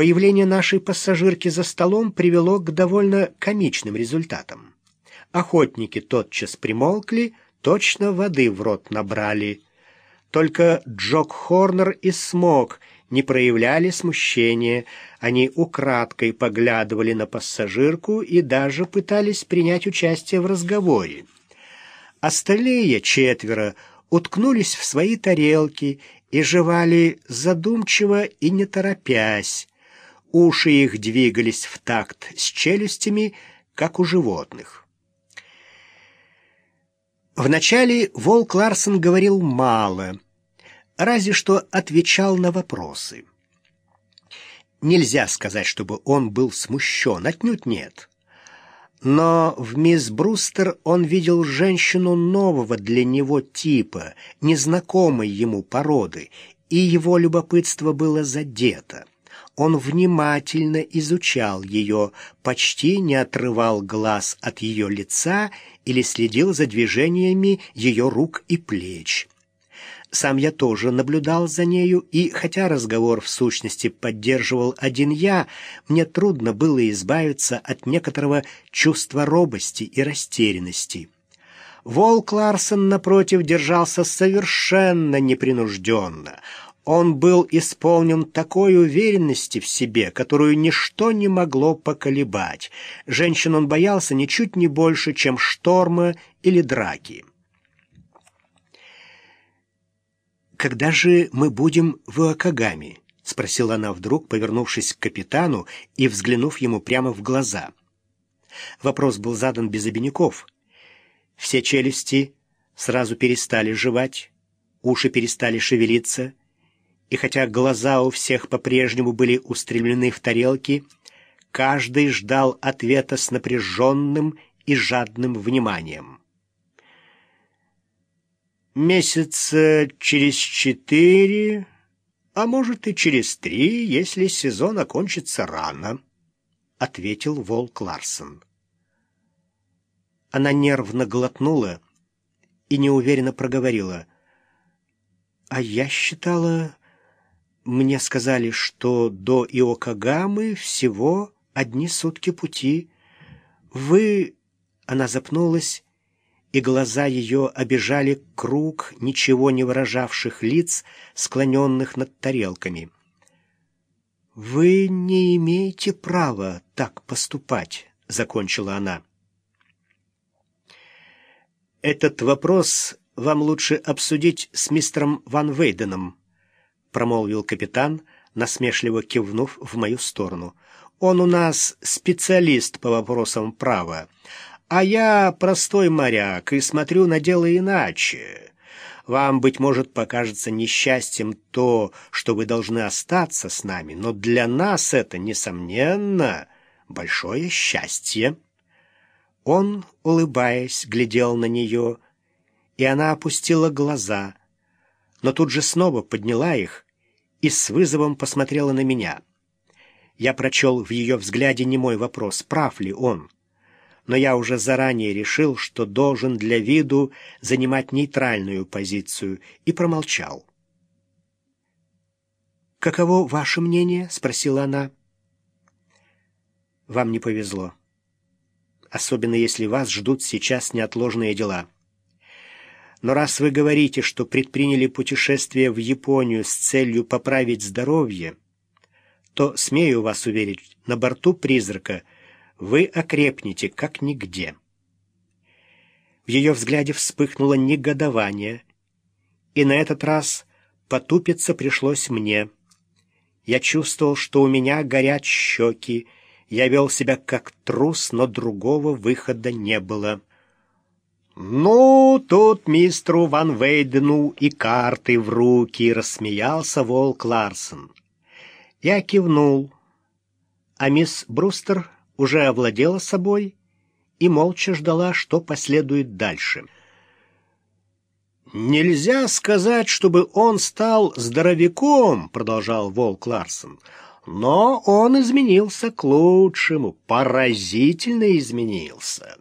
Появление нашей пассажирки за столом привело к довольно комичным результатам. Охотники тотчас примолкли, точно воды в рот набрали. Только Джок Хорнер и Смок не проявляли смущения, они украдкой поглядывали на пассажирку и даже пытались принять участие в разговоре. Остальные четверо уткнулись в свои тарелки и жевали задумчиво и не торопясь. Уши их двигались в такт с челюстями, как у животных. Вначале Волк Ларсон говорил мало, разве что отвечал на вопросы. Нельзя сказать, чтобы он был смущен, отнюдь нет. Но в мисс Брустер он видел женщину нового для него типа, незнакомой ему породы, и его любопытство было задето. Он внимательно изучал ее, почти не отрывал глаз от ее лица или следил за движениями ее рук и плеч. Сам я тоже наблюдал за нею, и хотя разговор в сущности поддерживал один я, мне трудно было избавиться от некоторого чувства робости и растерянности. Волк Ларсон, напротив, держался совершенно непринужденно. Он был исполнен такой уверенности в себе, которую ничто не могло поколебать. Женщин он боялся ничуть не больше, чем шторма или драки. «Когда же мы будем в Акагаме?» — спросила она вдруг, повернувшись к капитану и взглянув ему прямо в глаза. Вопрос был задан без обиняков. Все челюсти сразу перестали жевать, уши перестали шевелиться, и хотя глаза у всех по-прежнему были устремлены в тарелки, каждый ждал ответа с напряженным и жадным вниманием. Месяца через четыре, а может и через три, если сезон окончится рано, — ответил Волк Ларсон. Она нервно глотнула и неуверенно проговорила. «А я считала... Мне сказали, что до Иокагамы всего одни сутки пути. Вы...» Она запнулась и глаза ее обижали круг ничего не выражавших лиц, склоненных над тарелками. «Вы не имеете права так поступать», — закончила она. «Этот вопрос вам лучше обсудить с мистером Ван Вейденом», — промолвил капитан, насмешливо кивнув в мою сторону. «Он у нас специалист по вопросам права, а я простой моряк и смотрю на дело иначе. Вам, быть может, покажется несчастьем то, что вы должны остаться с нами, но для нас это, несомненно, большое счастье». Он, улыбаясь, глядел на нее, и она опустила глаза, но тут же снова подняла их и с вызовом посмотрела на меня. Я прочел в ее взгляде не мой вопрос, прав ли он но я уже заранее решил, что должен для виду занимать нейтральную позицию, и промолчал. «Каково ваше мнение?» — спросила она. «Вам не повезло. Особенно если вас ждут сейчас неотложные дела. Но раз вы говорите, что предприняли путешествие в Японию с целью поправить здоровье, то, смею вас уверить, на борту «Призрака» вы окрепнете, как нигде. В ее взгляде вспыхнуло негодование, и на этот раз потупиться пришлось мне. Я чувствовал, что у меня горят щеки, я вел себя как трус, но другого выхода не было. «Ну, тут мистеру Ван Вейдену и карты в руки!» — рассмеялся Волк Ларсон. Я кивнул, а мисс Брустер уже овладела собой и молча ждала, что последует дальше. «Нельзя сказать, чтобы он стал здоровяком», — продолжал Волк Ларсон, «но он изменился к лучшему, поразительно изменился».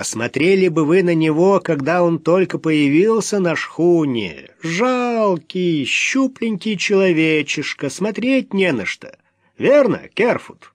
Посмотрели бы вы на него, когда он только появился на шхуне. Жалкий, щупленький человечишка, смотреть не на что. Верно, Керфут?